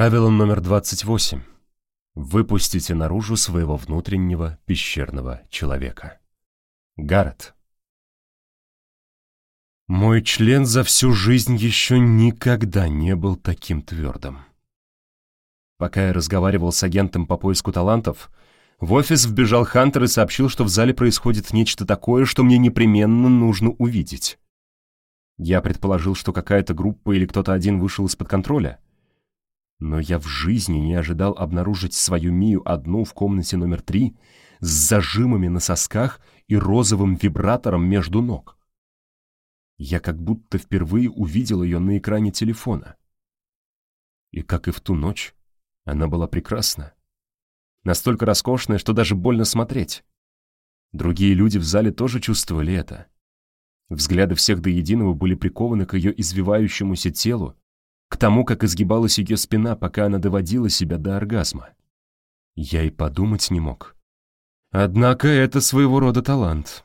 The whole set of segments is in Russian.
Правило номер 28. Выпустите наружу своего внутреннего пещерного человека. Гаррет. Мой член за всю жизнь еще никогда не был таким твердым. Пока я разговаривал с агентом по поиску талантов, в офис вбежал Хантер и сообщил, что в зале происходит нечто такое, что мне непременно нужно увидеть. Я предположил, что какая-то группа или кто-то один вышел из-под контроля. Но я в жизни не ожидал обнаружить свою Мию одну в комнате номер три с зажимами на сосках и розовым вибратором между ног. Я как будто впервые увидел ее на экране телефона. И как и в ту ночь, она была прекрасна. Настолько роскошная, что даже больно смотреть. Другие люди в зале тоже чувствовали это. Взгляды всех до единого были прикованы к ее извивающемуся телу, к тому, как изгибалась ее спина, пока она доводила себя до оргазма. Я и подумать не мог. Однако это своего рода талант.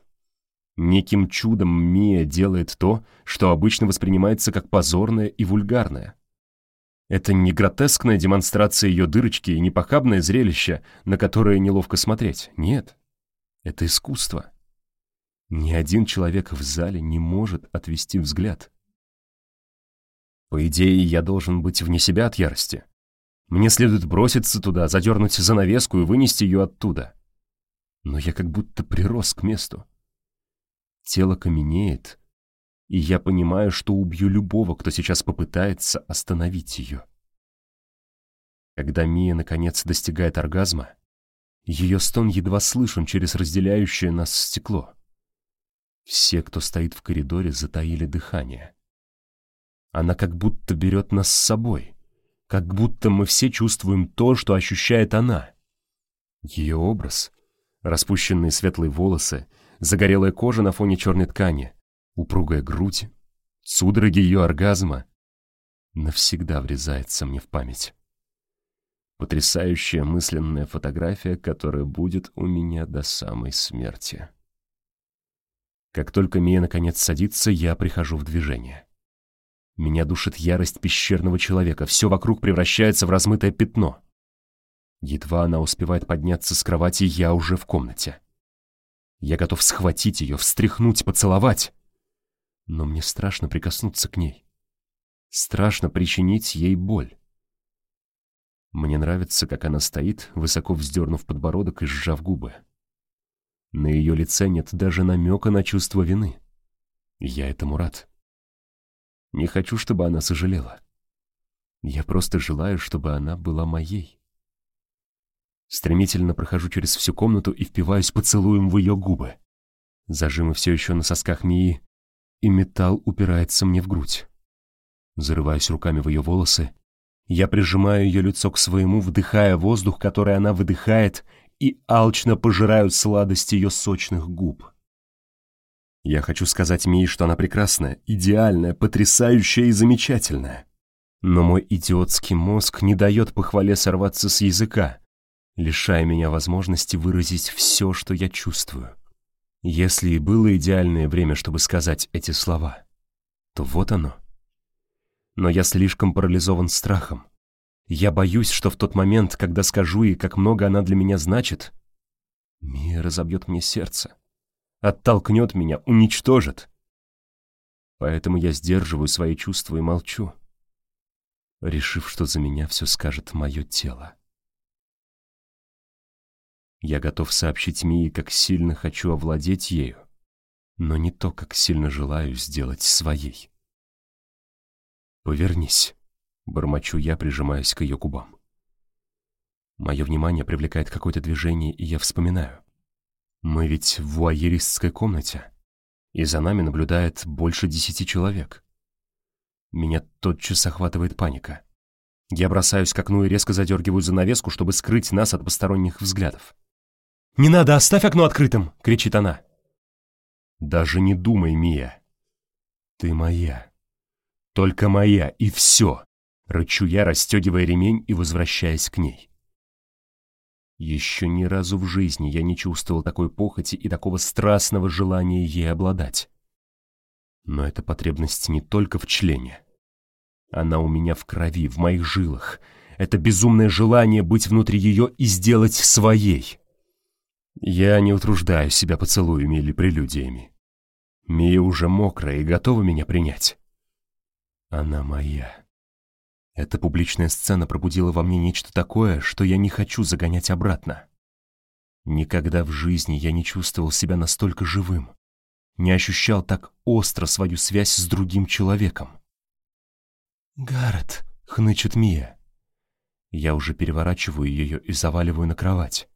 Неким чудом Мия делает то, что обычно воспринимается как позорное и вульгарное. Это не гротескная демонстрация ее дырочки и не похабное зрелище, на которое неловко смотреть. Нет. Это искусство. Ни один человек в зале не может отвести взгляд. По идее, я должен быть вне себя от ярости. Мне следует броситься туда, задернуть занавеску и вынести ее оттуда. Но я как будто прирос к месту. Тело каменеет, и я понимаю, что убью любого, кто сейчас попытается остановить ее. Когда Мия наконец достигает оргазма, ее стон едва слышен через разделяющее нас стекло. Все, кто стоит в коридоре, затаили дыхание. Она как будто берет нас с собой, как будто мы все чувствуем то, что ощущает она. Ее образ, распущенные светлые волосы — загорелая кожа на фоне черной ткани, упругая грудь, судороги ее оргазма навсегда врезается мне в память. Потрясающая мысленная фотография, которая будет у меня до самой смерти. Как только Мия наконец садится, я прихожу в движение. Меня душит ярость пещерного человека, все вокруг превращается в размытое пятно. Едва она успевает подняться с кровати, я уже в комнате. Я готов схватить ее, встряхнуть, поцеловать. Но мне страшно прикоснуться к ней. Страшно причинить ей боль. Мне нравится, как она стоит, высоко вздернув подбородок и сжав губы. На ее лице нет даже намека на чувство вины. Я этому рад. Не хочу, чтобы она сожалела. Я просто желаю, чтобы она была моей. Стремительно прохожу через всю комнату и впиваюсь поцелуем в ее губы. Зажимы все еще на сосках Мии, и металл упирается мне в грудь. Зарываюсь руками в ее волосы. Я прижимаю ее лицо к своему, вдыхая воздух, который она выдыхает, и алчно пожираю сладость ее сочных губ. Я хочу сказать Мии, что она прекрасная, идеальная, потрясающая и замечательная. Но мой идиотский мозг не дает похвале сорваться с языка лишая меня возможности выразить все, что я чувствую. Если и было идеальное время, чтобы сказать эти слова, то вот оно. Но я слишком парализован страхом. Я боюсь, что в тот момент, когда скажу ей, как много она для меня значит, Мия разобьет мне сердце, оттолкнет меня, уничтожит. Поэтому я сдерживаю свои чувства и молчу, решив, что за меня все скажет мое тело. Я готов сообщить Мии, как сильно хочу овладеть ею, но не то, как сильно желаю сделать своей. «Повернись», — бормочу я, прижимаясь к ее губам. Мое внимание привлекает какое-то движение, и я вспоминаю. Мы ведь в вуайеристской комнате, и за нами наблюдает больше десяти человек. Меня тотчас охватывает паника. Я бросаюсь к окну и резко задергиваю занавеску, чтобы скрыть нас от посторонних взглядов. «Не надо, оставь окно открытым!» — кричит она. «Даже не думай, Мия. Ты моя. Только моя, и все!» — рычу я, расстегивая ремень и возвращаясь к ней. Еще ни разу в жизни я не чувствовал такой похоти и такого страстного желания ей обладать. Но эта потребность не только в члене. Она у меня в крови, в моих жилах. Это безумное желание быть внутри ее и сделать своей. Я не утруждаю себя поцелуями или прелюдиями. Мия уже мокрая и готова меня принять. Она моя. Эта публичная сцена пробудила во мне нечто такое, что я не хочу загонять обратно. Никогда в жизни я не чувствовал себя настолько живым, не ощущал так остро свою связь с другим человеком. «Гаррет», — хнычет Мия. Я уже переворачиваю ее и заваливаю на кровать.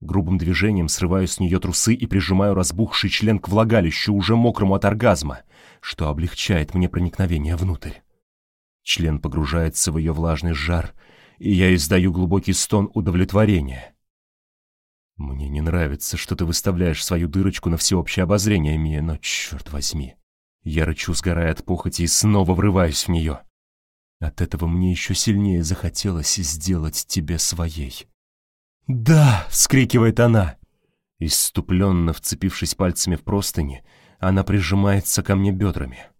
Грубым движением срываю с нее трусы и прижимаю разбухший член к влагалищу, уже мокрому от оргазма, что облегчает мне проникновение внутрь. Член погружается в ее влажный жар, и я издаю глубокий стон удовлетворения. Мне не нравится, что ты выставляешь свою дырочку на всеобщее обозрение, Мия, но, черт возьми, я рычу, сгорая от похоти, и снова врываюсь в нее. От этого мне еще сильнее захотелось сделать тебе своей. «Да!» — вскрикивает она. Иступленно вцепившись пальцами в простыни, она прижимается ко мне бедрами.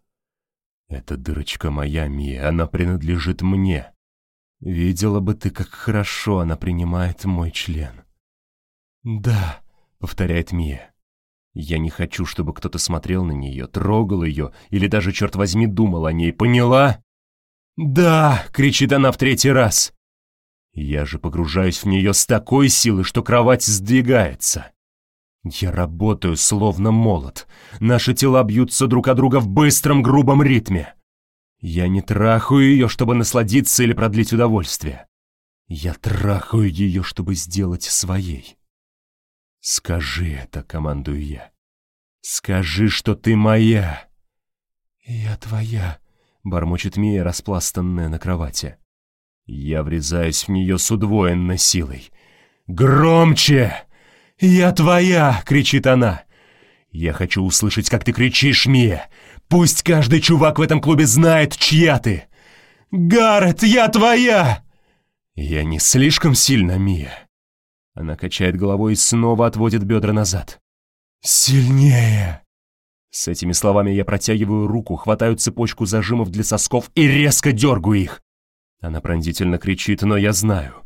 Эта дырочка моя, Мия, она принадлежит мне. Видела бы ты, как хорошо она принимает мой член. Да, повторяет Мия. Я не хочу, чтобы кто-то смотрел на нее, трогал ее или даже, черт возьми, думал о ней, поняла? Да, кричит она в третий раз. Я же погружаюсь в нее с такой силой, что кровать сдвигается. Я работаю словно молот. Наши тела бьются друг о друга в быстром грубом ритме. Я не трахаю ее, чтобы насладиться или продлить удовольствие. Я трахаю ее, чтобы сделать своей. Скажи это, командую я. Скажи, что ты моя. Я твоя, бормочет Мия, распластанная на кровати. Я врезаюсь в нее с удвоенной силой. Громче! «Я твоя!» — кричит она. «Я хочу услышать, как ты кричишь, Мия! Пусть каждый чувак в этом клубе знает, чья ты!» «Гаррет, я твоя!» «Я не слишком сильно, Мия!» Она качает головой и снова отводит бедра назад. «Сильнее!» С этими словами я протягиваю руку, хватаю цепочку зажимов для сосков и резко дергаю их. Она пронзительно кричит, но я знаю.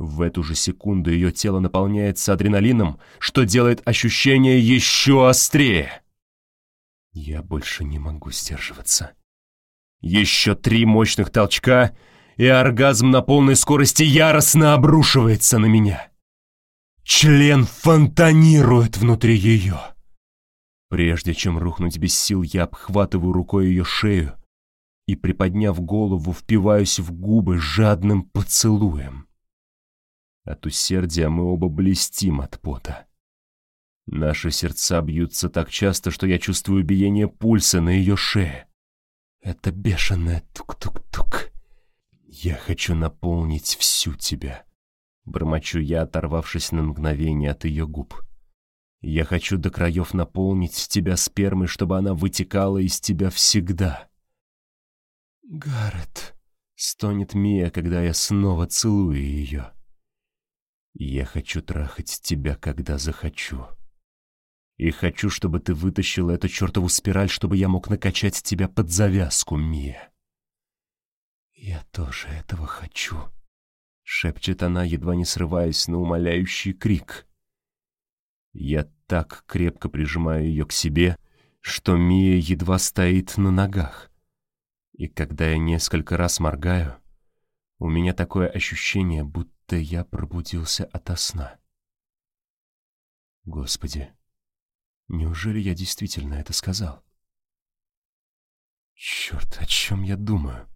В эту же секунду ее тело наполняется адреналином, что делает ощущение еще острее. Я больше не могу сдерживаться. Еще три мощных толчка, и оргазм на полной скорости яростно обрушивается на меня. Член фонтанирует внутри ее. Прежде чем рухнуть без сил, я обхватываю рукой ее шею и, приподняв голову, впиваюсь в губы жадным поцелуем. От усердия мы оба блестим от пота. Наши сердца бьются так часто, что я чувствую биение пульса на ее шее. Это бешеное тук-тук-тук. Я хочу наполнить всю тебя. Бормочу я, оторвавшись на мгновение от ее губ. Я хочу до краев наполнить тебя спермой, чтобы она вытекала из тебя всегда. Гаррет, стонет Мия, когда я снова целую ее. Я хочу трахать тебя, когда захочу. И хочу, чтобы ты вытащила эту чертову спираль, чтобы я мог накачать тебя под завязку, Мия. Я тоже этого хочу, — шепчет она, едва не срываясь на умоляющий крик. Я так крепко прижимаю ее к себе, что Мия едва стоит на ногах. И когда я несколько раз моргаю, у меня такое ощущение, будто будто я пробудился ото сна. Господи, неужели я действительно это сказал? Черт, о чем я думаю?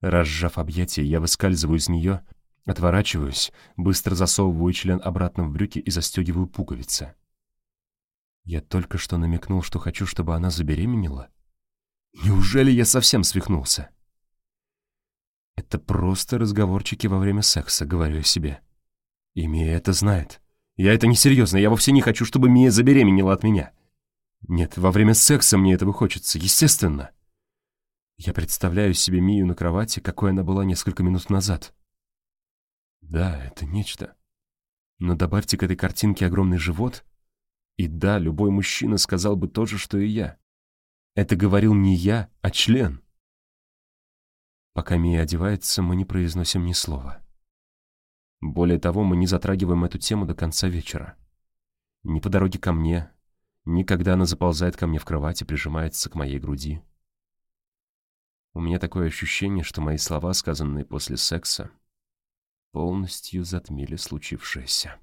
Разжав объятия, я выскальзываю из нее, отворачиваюсь, быстро засовываю член обратно в брюки и застегиваю пуговицы. Я только что намекнул, что хочу, чтобы она забеременела. Неужели я совсем свихнулся? Это просто разговорчики во время секса, говорю я себе. И Мия это знает. Я это несерьезно, я вовсе не хочу, чтобы Мия забеременела от меня. Нет, во время секса мне этого хочется, естественно. Я представляю себе Мию на кровати, какой она была несколько минут назад. Да, это нечто. Но добавьте к этой картинке огромный живот, и да, любой мужчина сказал бы то же, что и я. Это говорил не я, а член. Пока Мия одевается, мы не произносим ни слова. Более того, мы не затрагиваем эту тему до конца вечера. Ни по дороге ко мне, ни когда она заползает ко мне в кровать и прижимается к моей груди. У меня такое ощущение, что мои слова, сказанные после секса, полностью затмили случившееся.